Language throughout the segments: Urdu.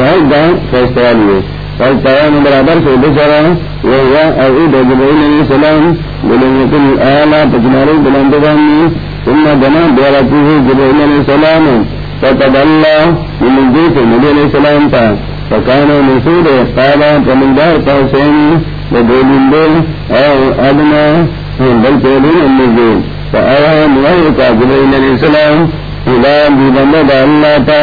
صاحب دا فیصلہ لیے فیصلہ برابر سے بچارا وہ اعود جبرائیل علیہ السلام. بلنیت الآلہ پچنارے بلندگانی ثم جنا بیارته جبرائیل علیہ السلام. فتد اللہ من جیت نبی علیہ السلام تا. فکان نسود قالا فمندار قوسین ودولین دل او ادنا بل تولین النزول فآیا نوائکا جبرائیل علیہ السلام. الى اللہ تا.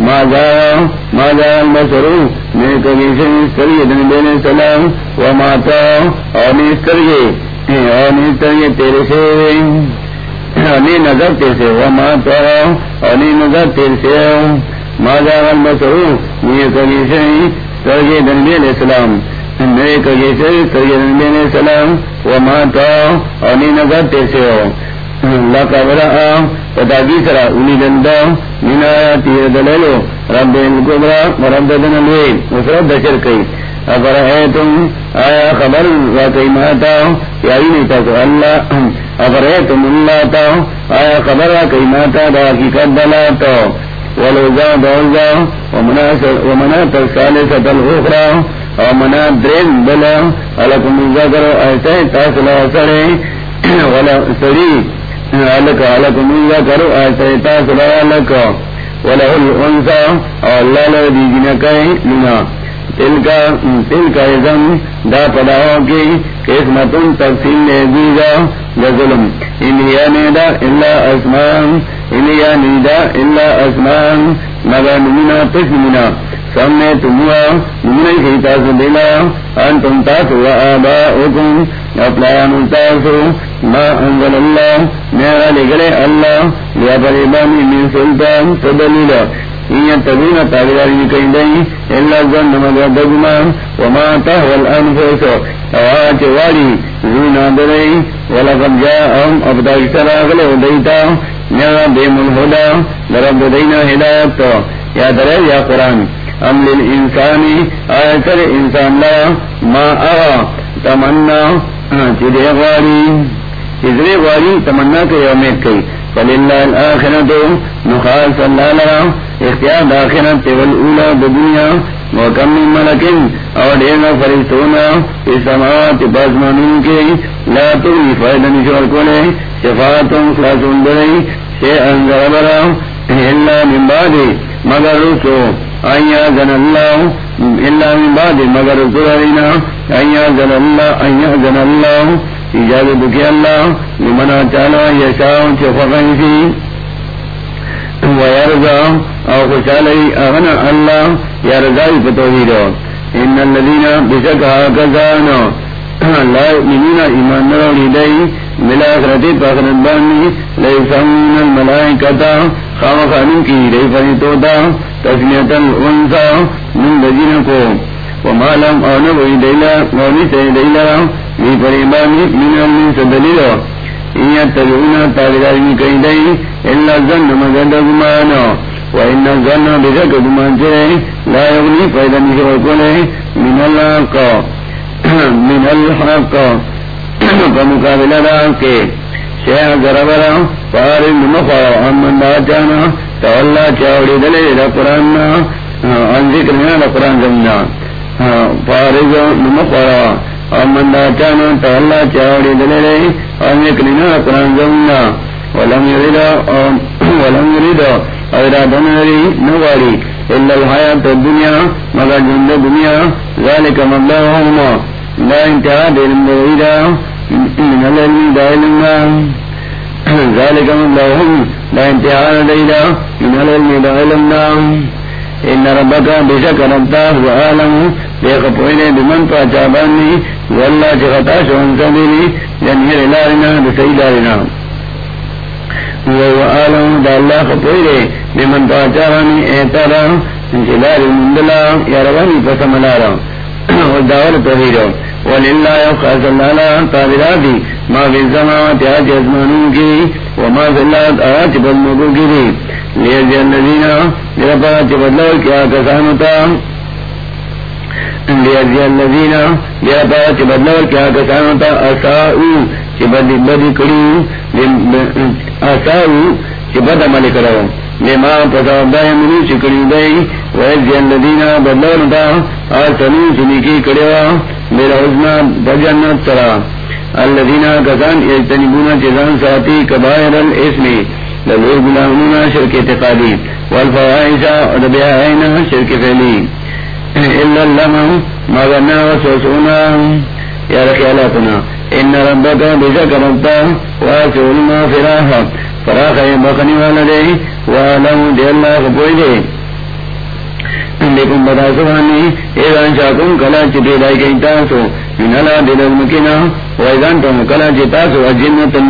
ما جا ما جا البشرو میں کبھی سے کریے دن دینے سلام و ماتا اور نیس کریے۔ ہاں، اور نیس کریے تیرے سے۔ انی نظر تیر سے۔ وہ ماتا انی نظر تیر سے۔ ما جا البشرو میں کبھی سے کریے دن دینے سلام میں کبھی سے کریے دن دینے سلام و ماتا انی نظر تیر سے۔ ہو لقبرا پتاگی سرا اولی دندا من آیاتی دلالو رب الکبرا ورب دنالوی مصرد دشر کئی اگر ہے تم آیا خبر واقعی ماتا؟ یاری نہیں تاکو اللہ۔ اگر ہے تم اللہ تا؟ آیا خبر واقعی ماتا؟ دا حقیقت دلاتا ولوزا دوزا ومنا ترسالسة الاخرى ومنا درین بلا علکم الزاکر ایسا تاسلا سرے، ولا سری الک منگا کرو ایسا سلا الک وله الانسا اللہ لدی جنکای لنا تلکا دا کی تقسیم نے انہیا نیدا اسمان انہیا نیدا اسمان. مگا نمنا تشمنا سامنے تمہا نمنا کی تاسو دلا انتم تاسو و آباؤکم اپلان تاسو، ما انزل اللہ، میرا لگلے اللہ، لیا پریبانی من سلطان تدلیلا ان تبین تابداری کہیں دیں، اللہ زن مگر دگمان، وما تهوى الانفس اوات والی زونا درئی ولقد جاءهم لرب ہدایت یا درے یا قرآن ام للانسانی آیتر انسان لا، ما تمنا چدے غاری چدے غاری تمنا کے امید کئی فللہ الاخرت نخاص اللہ اختیار داخرت والاولا بدنیا وکم من ملکن اور دینا فرشتونا اس سماوات بازمانون کے لا تغنی فائدہ نشور کولے شفاعتم خلاصون درئی شیئن ذربرا اللہ من بعد مگر رسو آئیا زن اللہ اللہ من بعد مگر رسو دینا آئیا زن اللہ آئیا زن اللہ اجازت کی اللہ لمنا چالا یشاؤں چفقن فی ويرضى او خوشالي اغنى الله يرضى فتوحيده ان الذين بشكها كذانا لا يؤمنون ايمان نروا لدي بالاخرة فاخرت باني ليسمون الملائكة خام خانم کی رئی فريتوتا تسمية الانسا من دجينكو وما لم اونبوي ديلا ونسي ديلا لي فريباني من المن سدليلو تبعون تابداری کئی دئی اللہ زن مگر گمانا و ان زن لا من الحق. من الحق. فارد چاوڑی دلے دا قرآن ان ذکرنا دا قرآن زمنا فارد چاوڑی دلے اور نکلنا قرآن زمنا ولم يرد ولم يرد ارادن نواری الا الحیات الدنیا، مگر جند دنیا، ذالک مبلغهما لا انتہا دیر مدعیدہ من العلم دا ذالک لا انتہا العلم ان ربک بشک ربتا هو عالم، دیکھ پوئنے بمن واللہ شون سبیلی یعنی لارنا لارنا عالم دا اللہ خپوئنے بمن یا روانی وللہ اللہ ما فی الزماوات آج ازمانون کی وما فی اللہ آج بدمگو کی۔ دی بدلو کیا کسانتا لیجی الذین جرپا چی کیا چی بدی بدی کری چی بد عمل کرو پساب دائی منو چی کری دائی آسنو میرا بجنت سرا۔ کسان اجتنبون چیزان ساتی کبائر الاسمی لذور بلامنونا شرک اعتقادی۔ شرک اللہ اللہم مغرنا وسوسونا. یا رخیالاتنا ان ربکا بشک ربتا واسع المغفراح فراخ بخنی والدے وعلم دی اللہ خبوئی دے لیکن بتا سبحانی ایدان شاکم کلا چی لائی گئی تاسو دل مکینا ویدان تو کلا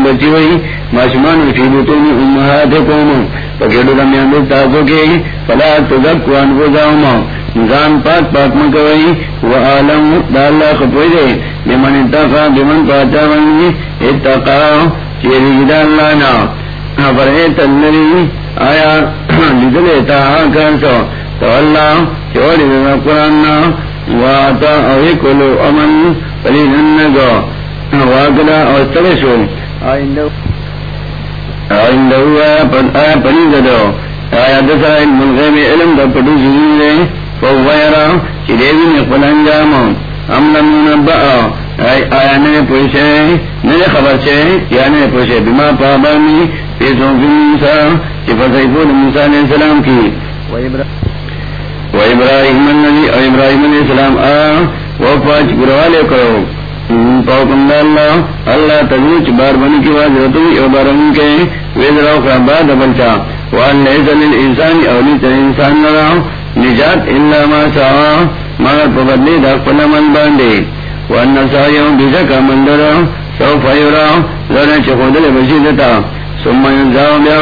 بچی پکیڑو تاسو فلا نظام پاک پاک مکوئی دا اللہ دے بمن اتقا بمن پاچا ونگی اتقا چیری دا اللہ نا فرحیت آیا آکان سو تو اللہ چوڑی دا قرآن نا واتا اوی کلو امن پلی ننگو واقلا او استغشو آئندو آیا پلی ددو آیا دسا علم الغیب علم دا پٹو زیدن دے. فویرا چیدیوی نقبل انجام. ام لم نبا آیا ننے پوشے. ننے خبر چھے یا ننے پوشے. بما پابانی پیسوں کی موسیٰ چی فسیفون موسیٰ علیہ السلام کی. و ابراہیم النبی او ابراہیم علیہ السلام، آ، وہ پانچ گروالے کرو پاکم اللہ اللہ تجوچ بار بنی کی واجرتو او بارمون کے ویدراو خرابات بلچا وان لیسا للانسان او لیسا للانسان نراو نجات الا ما سعا مگر پبدلی دا قل من باندے۔ وان نسائیو بزکا مندر سوف یورا لرن چه خودل بشیدتا ثم ينزاو بیا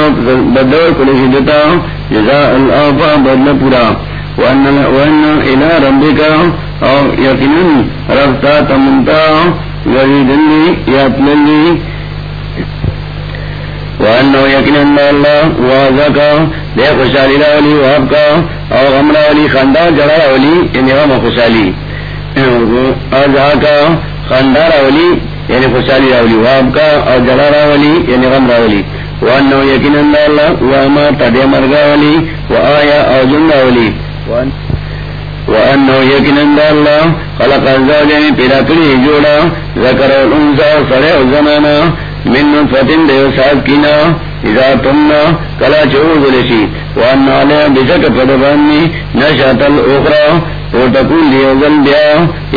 بدور کل شدتا جزاء الافا بدل پورا۔ وان الى ربك او یقینن رفتا تمنتا وریدنی یاتلنی وانه یقینن اللہ وازکا دے خوشحالی راولی وابکا او غم راولی خندار جرا راولی یعنی غم خوشحالی ازاکا خندار راولی یعنی خوشحالی راولی وابکا او جرا راولی یعنی غم راولی وانه یقینن اللہ واما تدی مرگا ولی و آیا او جن راولی وانه یقینن اللہ خلق الزوجین پیدا کری جوڑا ذکر الانسا سرے زمانا من نطفتن دیو ساتھ کینا اذا تمنا کلا چوز لشی وان علی بشک پدبانی نشات الاخرى وتکون دیو ذل بیا،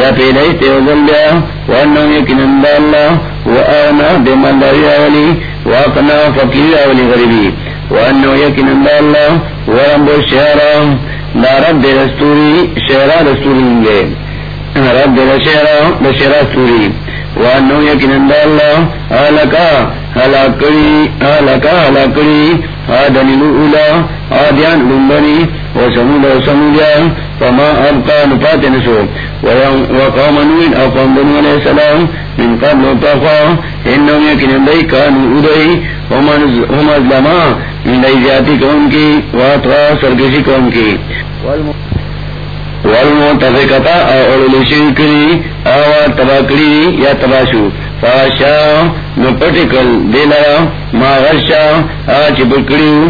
یا پیدای دیو ذل بیا. وانه یکنن دا اللہ وانا دیمان داری اولی واقنا فقیر اولی غریبی وانه یکنن دا اللہ ورمب الشہرہ دا رب دے رستوری شہرہ رستوری انگے رب دی شہرہ دشہرہ ستوری وانو یقین اللہ، آلکا. حلاکڑی آلکا حلاکڑی آدنی لؤولا آدیان لنبنی وسمود وسمودیا فما ابقا نفات نسو. وقوم نوین اقوم بنو علیہ السلام، من قبل وطاقا انہم یقین دی کانو ادئی هم ازلما من دی زیادی کون کی واتوا سرکشی کون کی. والمؤمن والمتفقتا او کری او تباکری یا تباشو فاشا، نو پٹکل دیلا ما غرشا آچ بکریو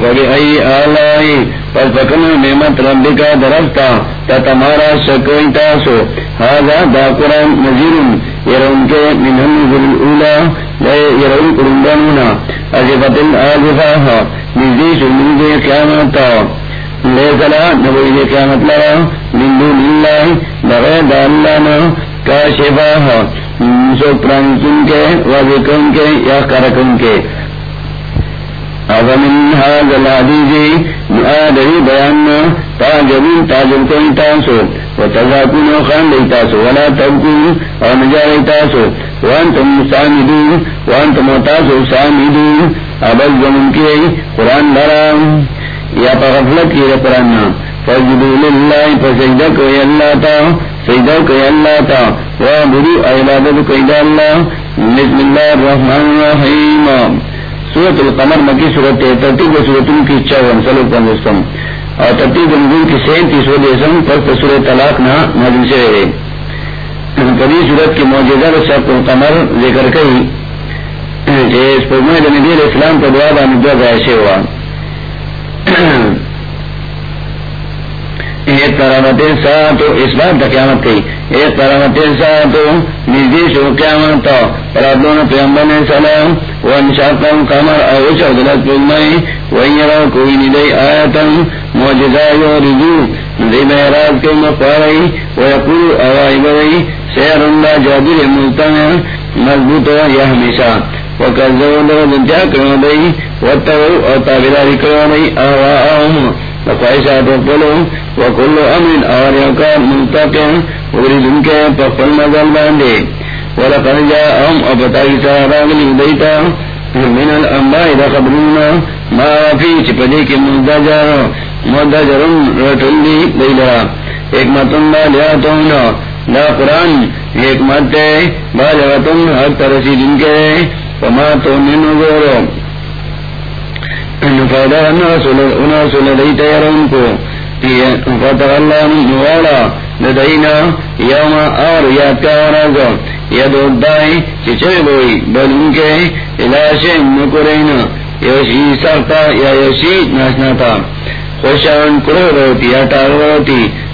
قولی ای آلائی، پس پکنو نعمت ربی کا درفتا، تا تمہارا شکوئی تاسو. حاضا دا قرآن نظیرن یرون کے منہن نظر الاولا یرون قرندانونا عجبت الآذفاها نزیش نزی قیامتا. لے سلا نبوئی دے کیا مطلب بندو اللہ، بغیر دانا کا شفا ہو سو پران کن کے وزی کن کے یا کرکن کے؟ اغمن هذا جی، تاجب تاسو خان ولا او وانتم سامدون وانتم تاسو سامدون، ابل زمن کی قرآن یا پغفلت کی قرآن فجدو للہ، فسجدہ اللہ تا سجدہ کوئی اللہ تا۔ وابدو عبادت کوئی دا اللہ۔ بسم اللہ الرحمن الرحیم۔ سورت القمر مکی سورت ترتیب سورتوں کی چون سلو پندرستم اور ترتیب نزول کی سینتیس و دیسم۔ پر سورت طلاق نہ نازل سے رہے۔ کبھی سورت کی موجودہ سورت القمر ذکر کئی۔ اس پر میں نبی علیہ السلام کا دعا بان دعا ایسے ہوا۔ ایک کرامت ساتھ اس بات کا قیامت کی ایک کرامت ساتھ نردیش ہو، قیامت رابطوں پیغمبر نے سلام وہ انشاء کمر اوش عدلت پلمائی وہی رو کوئی ندئی آیتم موجزہ یو رجو ندی محراج کے مقارئی ویقول اوائی بوئی سیر اندہ جادر ملتن مضبوط ہو یا ہمیشہ۔ وکذو لو دنتیا کرو دئی وتو او تابعداری کرو دئی اواہم خواہشات پلو کلو امن اور منتقم کے پفل مزل ابتائی دیتا من الانباء دا ما فی چپدے کے رٹل دی دیلا ایک متن با لیاتونا دا قرآن ایک مت بالغتن حق کے وما تو من نظورو فائدہ کو فتح اللہ نوالا ندینا یوم اور یاد ید چچے بوئی بل ان کے الاشے مکرینا یوشی سرتا یا یوشی تھا خوشان کرو روتی یا ٹار روتی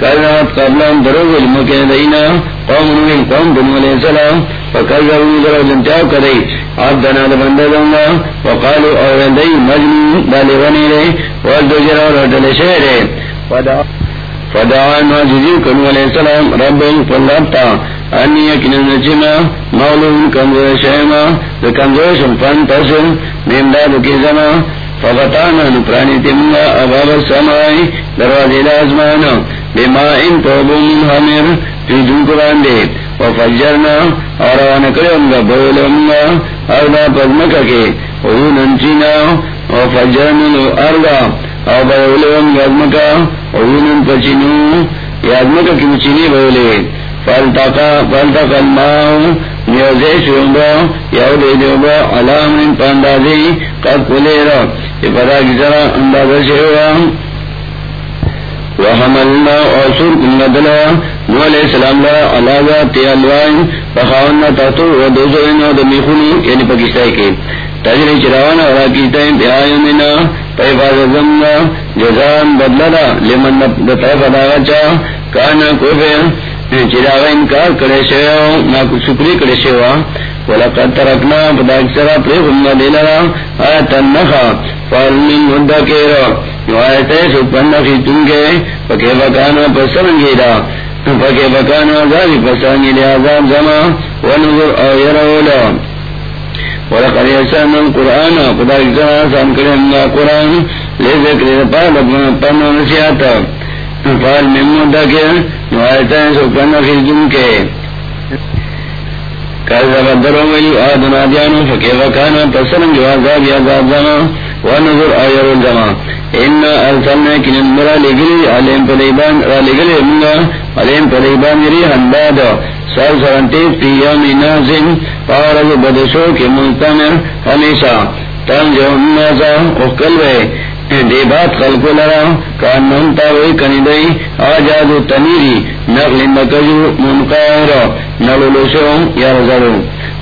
کازات قبلان دروگ علم کے دینا قوم نوین قوم دنو علیہ السلام فکذبوا ذرا لنتاو کدی عبدنا لبند دنگا وقالوا اوردی مجنون بالغنی رے والدو جرا رڈل شہر فدعا فدعا ناجزی کنو علیہ السلام رب فلابتا انی یکن نجما مولون کمزور شہما دکمزور شمفان تسل میمداد کی زما فغتانا نپرانی تمنا اباب السمائی دروازی لازمانا۔ بما ان توبو من حمر فی دن قرآن دے وفجرنا اور آنکرم گا بولم گا. اردا پزمکا کے. وہون انچینا. وفجرنا اردا اور بولم گا ازمکا وہون پچینو یا ازمکا کی مچینی بولے. فالتقا فالتقا الماء. نیوزے شومبا یو دے دیوبا. علام ان پاندازی قد کلے را. یہ پتا کی طرح اندازہ شیوا وحملنا اصول کن دلا نو علیہ السلام لا علاوہ تیالوائن فخاونا تاتو و دوزوین و دمیخونی یعنی پاکستائی کے۔ تجری چراوانا اور کیتائیں بیائیومنا پیفاظ زمنا، جزان بدلنا لمن دطرف داغا چا کانا کوفر چراغ انکار کرے شیو نا کو شکری کرے شیوا ولقد ترکنا پدا اکسرا پر ہمنا دیلرا آیتا نخا فالمین مدہ کیرا۔ یو آیتا سپن نخی پکے بکانا پسرنگی دا پکے بکانا عذابی پسرنگی دی عذاب زما، ونظر او یرولا ولقد القرآن قرآن میں مدہ کے نوائتا ہے سپن نخی تنگے. درو ملی آدنا جانو ونظر آیر الزما انا ارسلنا کنن مرا لگلی علیم پلیبان را لگلی منگا علیم پلیبان جری حنداد سر سرنتیز پی یوم نازم پارد بدشو کی ملتمر ہمیشہ تن جو نازا اکل وے دے بات خلقو لرا کانم تاوی کنی دی آجادو تنیری نقل مکجو منقائر نلولو شو یرزرو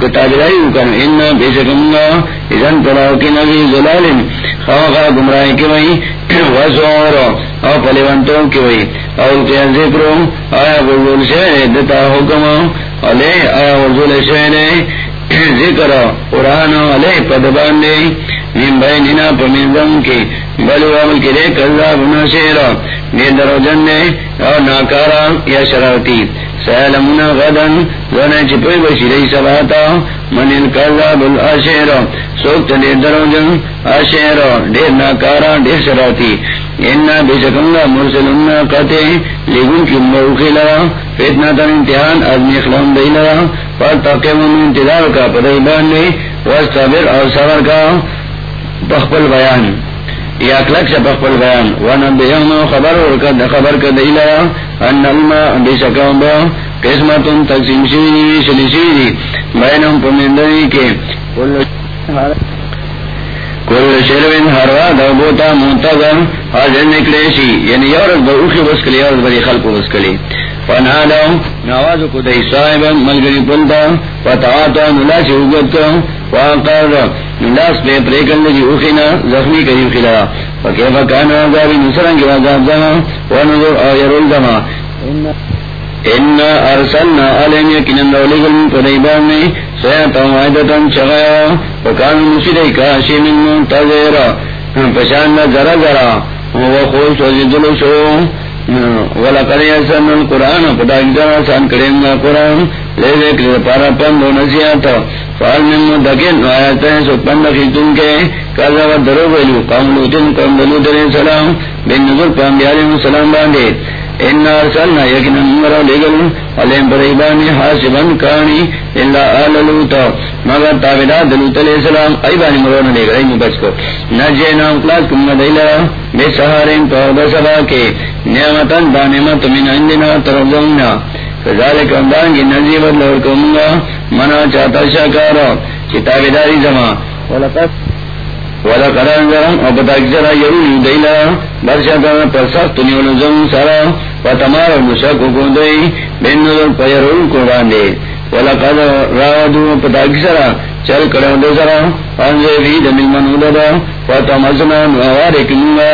کن دادا اکا ازن تلاو کی نبی خواقا گمراہی کی وئی او کی وئی ذکرو، آیا شہر دتا حکم علی، آیا شہر ذکر قرآن، علی، پدبان من بیننا پمنزم کی، بلو عمل کی دے کذاب نشیر میں درو جن دے اور ناکارا یا شرارتی۔ سیلمنا غدن زنے چپوئی بشی ری سباتا۔ من الکذاب الاشیر سوکت دے درو جن اشیر دیر ناکارا، دیر شرارتی۔ انا بشکنگا مرسلنا قطع لگن کی موخی لرا فتنا تن امتحان ازمی اخلام دی لرا پر تاقیم انتظار کا پدائی باندے وستبر اور صبر کا۔ بخبل بیان یا کلک سے بخبل بیان. ونبیہم خبر اور ورکد خبر کدیلا ان الما الماء بشکم با قسمت تقسیم شیری شلی شیری بینم پمندری کے کل شروین ہر دا بوتا منتظم حاضر نکلیشی یعنی یورز با اوخی بسکلی یورز بری خلق بس بسکلی فنادو نوازو کدی صاحبا ملگری پلتا فتعاتا نلاش اوگت کو بے پریکل لگی اوخینا زخمی خلا کانا عذابی عذاب زما ونظر انا ارسلنا علیم یکنن پدیبان میں سیتا وعدتا چغیا. وکان کاشی من منتظر. پشان ذرا ذرا وخوش وزدلو شو. ولقد يسن القرآن. گا قرآن. لے ذکر پارا پند و فعل من مدکن آیات ہیں سو پند خیتن کے کازا و درو بیلو قوم لوتن، قوم دلوت علیہ السلام بن نظر پانبیالی السلام باندے۔ ان ارسلنا یقینا نمرا لگل، علیم پریبانی حاسبن کانی اللہ آل لوتا مگر تابدار دلوت علیہ السلام ای مرونا لے گل ایمو بچ کو۔ نجے نام کلاس کم دیلا بے سہارین پاودا سبا کے۔ نعمتن دا من عندنا ترزونا فذالک منا چاہتا شاکارا چی تابداری زمان۔ ولقد والا کران گرم اور بتا جرا یرو دیلا برشا کرنا پر سخت نیول زم سارا و کو بین نظر کو باندھے والا کد راودو پتا چل کر دے سرا انجے بھی دمل من ہودا و تمسنا نوار کنگا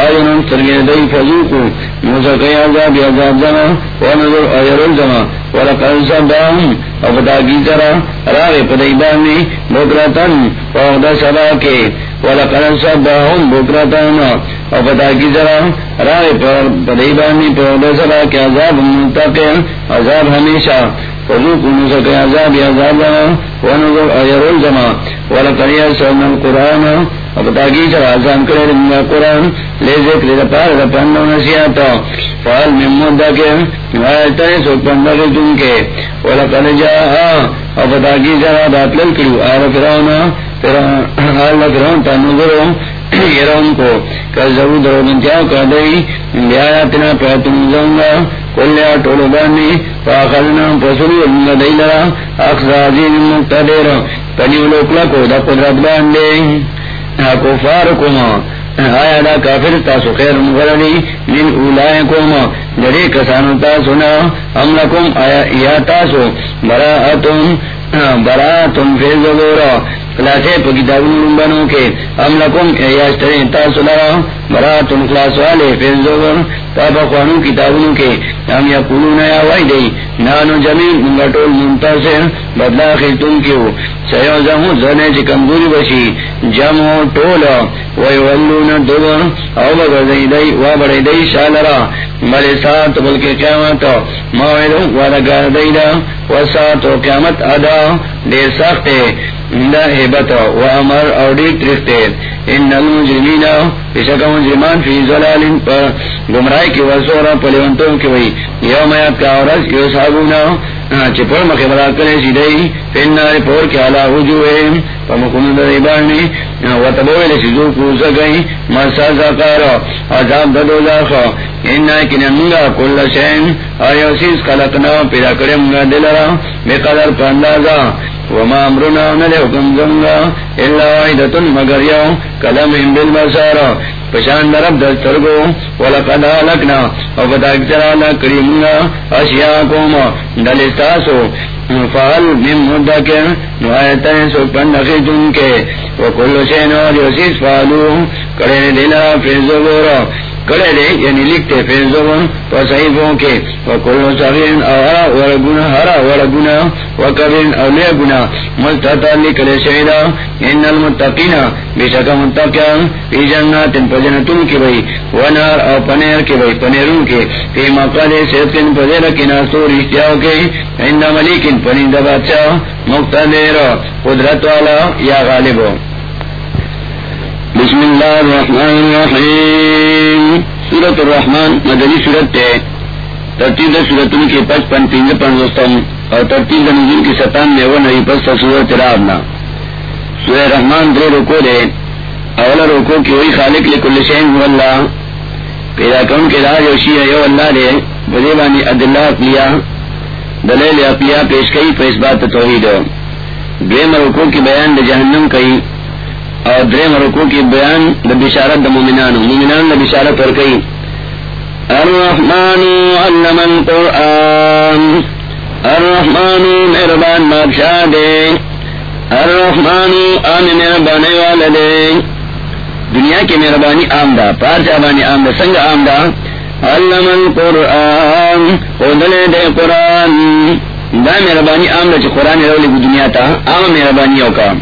آئین سرگے دئی فزو کو موسا کئی عذاب عذاب زما و نظر ایرول زما والا کد سبام اور بتا سرا راوے پدئی باندھی بکراتن و سبا کے والا کرن باہم بکراتانا اور کی ذرا رائے پر پدیبانی پر سرا عذاب منتقل عذاب ہمیشہ عذاب عذاب ونظر ایرول جمع والا کریا القرآن. اور پتا آسان کرے رنگا قرآن لے ذکر رپار رپن نسیاتا فعال من مدہ کے آیتا ہے سو پندہ کے تم کے والا کر جا اور پتا کی ذرا داتلل کرو آر تا نظروں یرون کو کل درو منتیا کر دئی بیایاتنا پیتن زنگا کلیا ٹولو بانی. فاخذنا پسولی امگا دی لرا اخزازین مقتدر پنیو لوکلا کو دا قدرت باندے کفارکما آیا دا کافر تاسو خیر مغرلی من اولائے کوما جری کسانو تاسونا ام لکم آیا یا تاسو براءتم براءتم فی زبورا خلاصے پا کتابون لنبنوں کے ام لکم ایاشترین تاسو لرا براتن خلاص والے فیل زوگر تابا خوانو کتابونوں کے ہم یا قولون یا وائی دی نانو جمین منگا ٹول منتصر بدلا خلتون کیو. سیو زمو زنے چی کمزوری بشی. جمعو ٹولا ویولون دوبر. او بگر دی دی و بڑی دی شالرا بلی سات بلکی قیامت موعدو ودگار دی دا وسات و قیامت ادا. دیر سخت دا حبت و امر اور ڈیٹ رکھتے ان المجرمین بشک مجرمان فی ظلال پر گمرائی کی وسورا پلیونتوں کی وئی۔ یوم یاد کا عورت یو صابونا چپڑ مکے بڑا کرے سیدھائی پھر نارے پور کے علا وجوہ پمکن در بارنی و تبوئے لسیزو کوسا گئی، مرسا زاکار عذاب ددو زاخا انا کن منگا کل شین آیا سیز خلقنا پیدا کرے منگا دلرا بے قدر پاندازا وما امرنا، نلے حکم زنگا اللہ واحدتن مگر یو کلم ام بالبسار پشان درب دل ترگو ولقد آلکنا او بدا اکتر آلا کریمنا اشیاکوم دلستاسو فعل من مدکر نوائتن سکن نخیتن کے وکل شین اور یسیس فعلو کرے دینا فیزو زبورا کڑے دے یعنی لکھتے صحیفوں کے۔ وکلو صغیر ہرا ور گنا ہرا ور گنا وکبیر او لے گنا مستتا لکھلے شہیدا ان المتقین بے شک متقین، فی جنات پجنتن کی بھئی، ونار او پنیر کی بھئی پنیرون کے۔ فی مقال صدقن پذیر کی ناستور اشتیاؤ کے۔ عند ملیکن پنید بادشاہ مقتدر قدرت والا یا غالب۔ ہو بسم اللہ الرحمن الرحیم۔ سورت الرحمن مدنی سورت ہے۔ ترتیب سورت ان کے پس پن تین پن اور ترتیب نزول کی ستان میں وہ نہیں پس سورت رابنا۔ سورہ رحمان دے روکو دے۔ اولا روکو کی وہی خالق لے کل شہن ہو اللہ۔ پیدا کون کے راج وشی ہے یو اللہ دے۔ بدے عدلہ اپلیا دلیل اپلیا پیش کئی پیس بات توحید۔ دویم روکو کی بیان دے جہنم کئی۔ اور در مرکو کی بیان د بشارت د مومنان مومنان د بشارت اور کئی الرحمن علم القرآن. الرحمن مہربان بادشاہ دے الرحمن آم مہربانی والا دے دنیا کی مہربانی عام آمدہ پار چابانی آمدہ سنگ آمدہ علم القرآن. خودلے دے قرآن. دا مہربانی آمدہ چی قرآن رولی دنیا تا آم مہربانی اوکام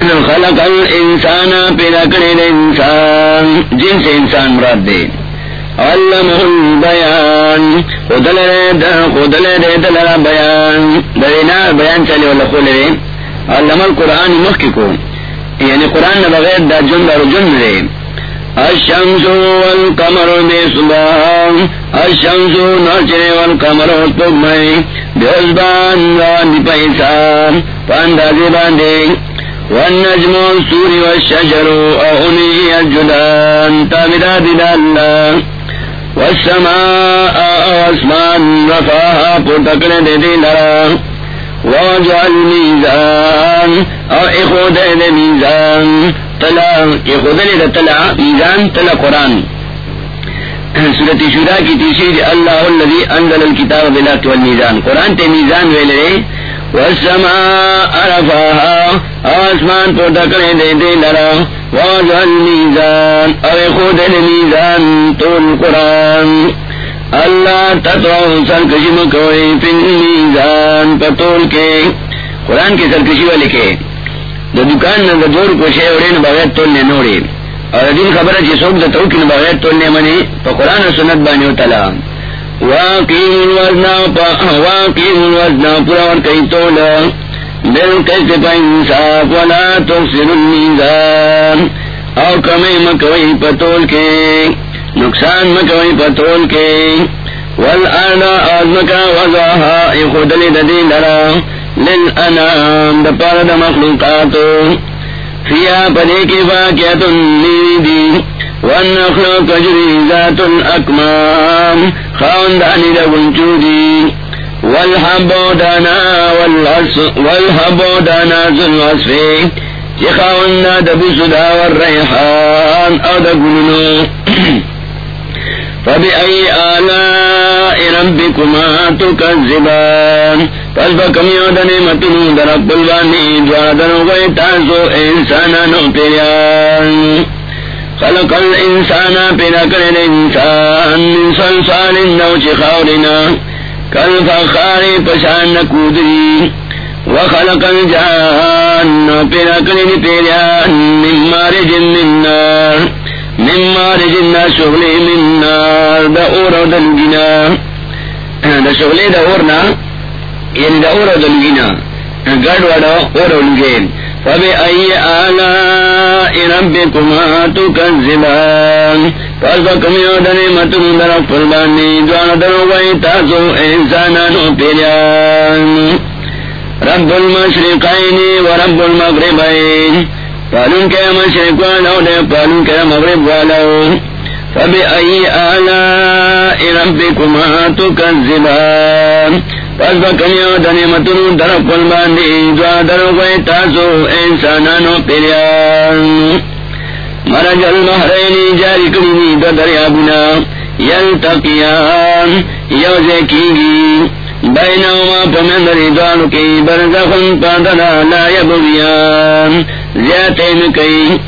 خلق الانسان پیدا کرے دے انسان، جن سے انسان مراد دے۔ علمہ البیان خودل دے خودل دے دلرا بیان۔ دینا بیان چلے والا خولے دے۔ علم القرآن مخی کو۔ یعنی قرآن بغیر دا جن دا رجن دے۔ الشمس والقمر بے صبح۔ الشمس نرچنے والقمر تگمئی بے حسبان وان پیسا پاندازی باندے۔ والنجم والسور والشجر أغني الجدان تابداد لله والسماء واسمان رفاها قتكن دي لرا ووجع الميزان أو إخود الميزان تلا إخود تلا ميزان تلا قرآن سورت شورا کی تیسری اللہ الذي انزل الكتاب بالحق والميزان قرآن تے میزان ویلے والسماء رفاها آسمان تو ڈکڑے دے دے لرا، واضح المیزان او خود المیزان تو القرآن۔ اللہ تطعو سرکشی مکوئی فی المیزان پتول کے۔ قرآن کی سرکشی والے کے۔ دو دکان نہ دور کو شے اڑے نہ بغیر تولنے نوڑے اور دن خبر ہے سوک دا توکی نہ بغیر تولنے منی تو قرآن سنت بانی اتلا پورا کئی تولا. دل کیسے پا انصاف ولا تخسر المیزان. او کمی مکوئی پتول کے. نقصان مکوئی پتول کے. والارض آزمکا وضاها اخدل ددی لرا. للانام دپار دا مخلوقاتو. فیا پدے کی فاکیت نیدی والنخل کجری ذات الاکمام خاندانی دا گنچودی والحب دانا والحب دانا ذل وصفی جخاونا دبو سدا والریحان او دا گلنو فبأي آلاء ربكما تكذبان پس بکم یو دنی متنو در قلبانی دوادن ویتاسو انسانا نو پیریان خلق الانسان پیدا کرن انسان من صلصال نو چی خاورنا. کل فخاری پشان نکودری وخلق الجان پیدا کرن پیریان من مارج من نار. من مارج نا شغلی من نار. دا اور او دلگنا دا شغلی دا اورنا یعنی دا اور دلگینا گڑ وڑا اور لگے فبی ای آلائی ربکما تکذبان پس بکمیو دنی متن در قربانی دوان درو گئی تاسو انسانانو پیریان رب المشرقین و رب المغربین پالون کے مشرق والو دے پالون کے مغرب والو فبی ای آلائی ربکما تکذبان پس بکنیو دنی متنو در قل باندی دعا در گوئی تاسو انسانانو پیریان مرج المحرینی جاری کنی دو دریابنا یلتقیان یوزے کیگی بینہما پمندری دوانو کی برزخن پادنا لا یبغیان زیادین کئی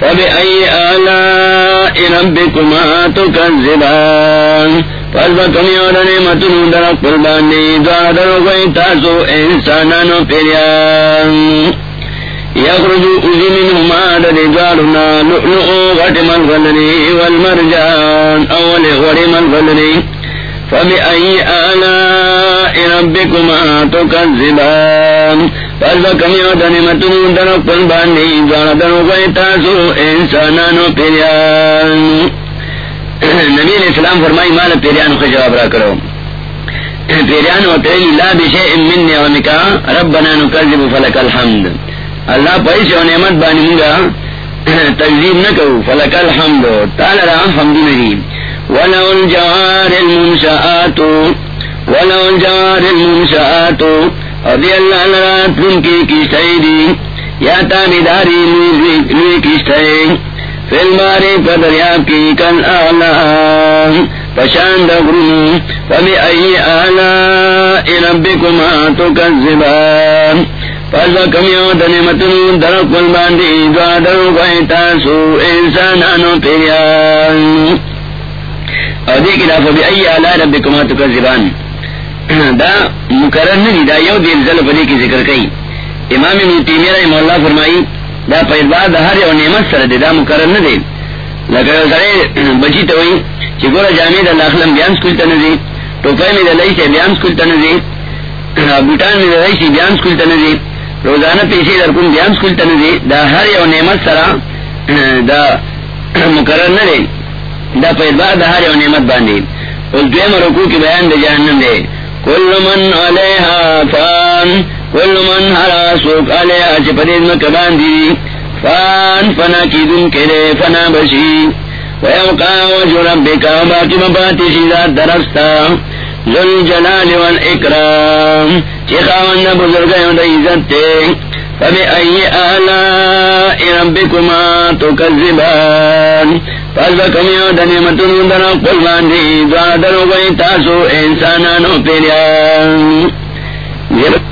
فبأي آلاء ربكما تكذبان فالبكم يورني متنو در قرباني دوار در غي تاسو انسانانو پیریان يخرجو اذي منهما در دوارنا لؤلؤ والمرجان اول فبأي آلاء ربكما تكذبان در دوار تاسو انسانانو پیریان نبی علیہ السلام فرمائی مال پیریان کو جواب را کرو پیریان و لا بشے من نعمکا ربنا نکذب فلک الحمد. اللہ پیسے و نعمت بانی گا منگا تکذیب نکو، فلک الحمد. تعالی را حمد نری ولو الجوار المنشآت، ولو الجوار المنشآت. رضی اللہ لرات من کی کشتائی دی، یا تابداری لوی کشتائی. فل مارے پدریاب کی کل آلہ پشان دغرو فبی ای آلہ ربکما تکذبان پس کمیو دنمتنو درک والباندی دعا درو گئی تاسو انسانانو پیریان۔ او دیکی دا فبی ای آلہ ربکما تکذبان۔ دا مکرر ندی دا یو دیل ظلف دی کی ذکر کئی۔ امام ابن تیمیہ رحمہ اللہ فرمائی دا پیدا دا ہر یو نعمت سر دے دا مقرر نہ دے لگا سرے بچی تو ہوئی چی گورا جامع دا لاخلم بیان سکول تا نزی ٹوپائی میں دا لئی سے بیان سکول تا نزی بوٹان میں دا لئی سے بیان سکول تا نزی روزانہ پیسے در کن بیان سکول تا نزی دا ہر یو نعمت سرا دا مقرر نہ دے دا پیدا دا ہر یو نعمت باندے اس دویم رکو کی بیان دا جہنم دے کل من علیہا فان. کل من ہرا سوک علیہ چپدید مکبان دی فان فنا کی دن کرے فنا بشی ویوقا وجو ربکا باقی مباتی شیدات درستا۔ ذل جلال والاکرام۔ چخاون بزرگیوں دا عزت تے۔ فبی ای آلائی ربکما تکذبان۔ پس بکمیو قلبان دی درو گئی تاسو انسانانو پیریان یہ